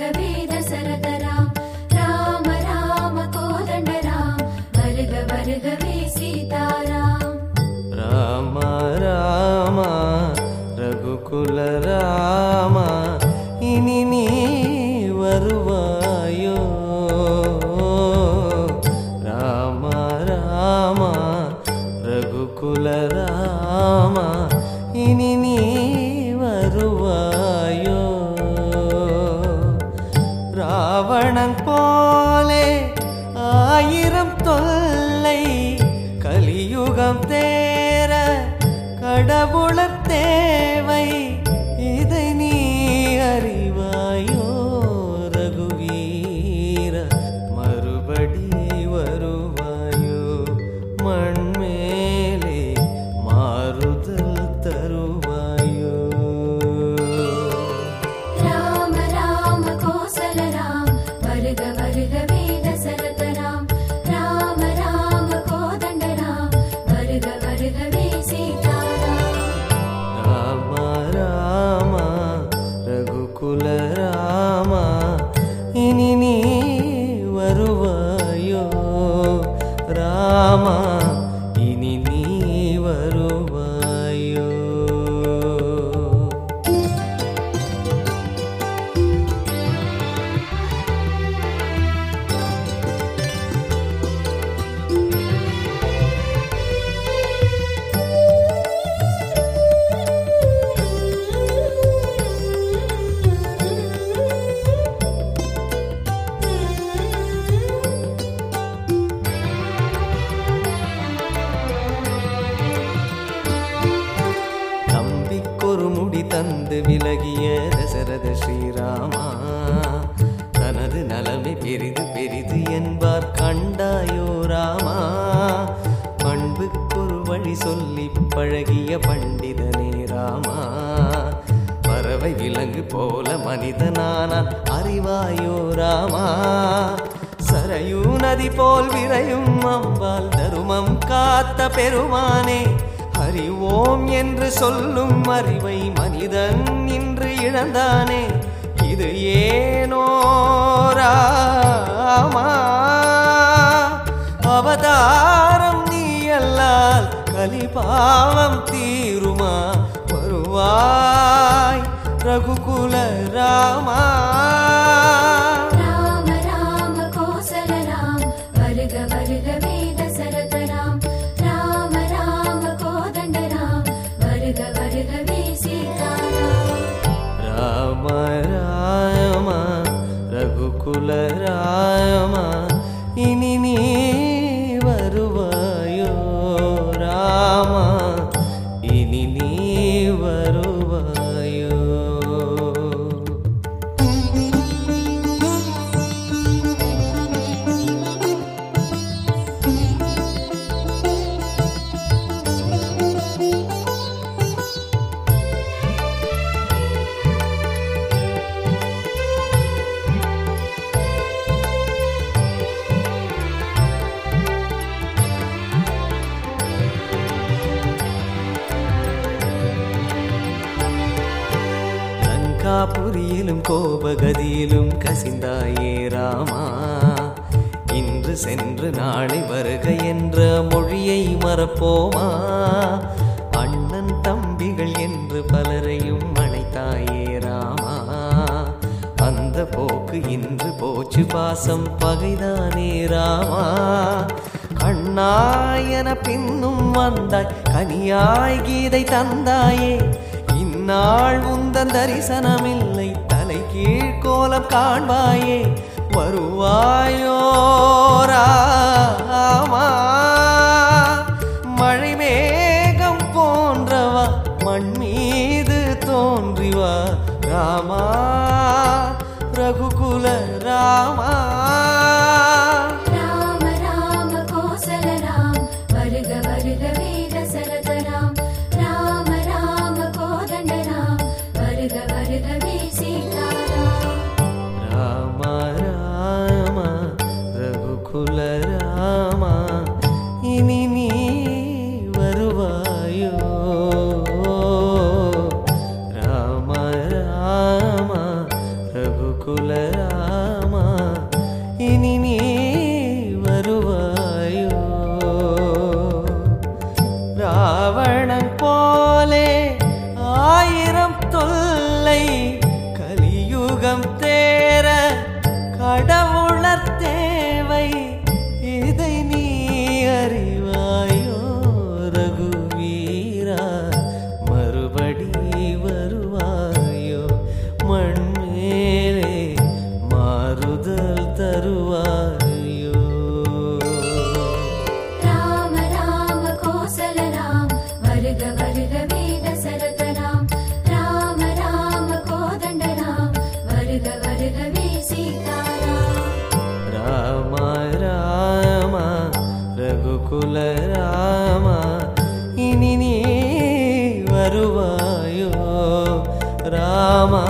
वीर सरतरा राम राम कोदण्डराम भरग वरग वे सीतारा। राम राम रघुकुल राम इनि யுகம் தேர கடவுளத்தே राम इनि वयो राम ஒரு முடி தந்து விலகிய தசரத ஸ்ரீராமா. தனது நலமே பெரிது பெரிது என்பார் கண்டாயோ ராமா. பண்புக்கொரு வழி சொல்லி பழகிய பண்டிதனே ராமா. பறவை விலங்கு போல மனிதனானான் அறிவாயோ ராமா. சரையூ நதி போல் விரையும் அம்பால் தருமம் காத்த பெருமானே. அறிவோம் என்று சொல்லும் அறிவை மனிதன் இன்று இழந்தானே. இது ஏனோ ராமா அவதாரம் நீ அல்லால் கலிபாவம் தீருமா? வருவாய் ரகுகுல ராமா. லங்காபுரியிலும் கோபகதியிலும் கசிந்தாயே ராமா. இன்று சென்று நாளை வருக என்ற மொழியை மறப்போமா? அண்ணன் தம்பிகள் என்று பலரையும் அழைத்தாயே ராமா. அந்த போக்கு இன்று போச்சு பாசம் பகைதானே ராமா. கண்ணாயன பின்னும் வந்தாய் கனியாய் கீதை தந்தாயே. இந்நாள் உந்தன் தரிசனமில்லை தலை கீழ் கோலம் காண்பாயே வருவாயோ ராமா? மழை மேகம் போன்றவா மண் மீது தோன்றிவா ராமா? ரகுகுல ராமா? ராவணன் போலே ஆயிரம் தொல்லை கலியுகம் தேர கடவுளர் தேவை. இதை நீ அறிவாயோ ரகுவீரா? மறுபடி வருவாயோ? மண் மேலே மாறுதல் தருவாய். இனி நீ வருவாயோ ராமா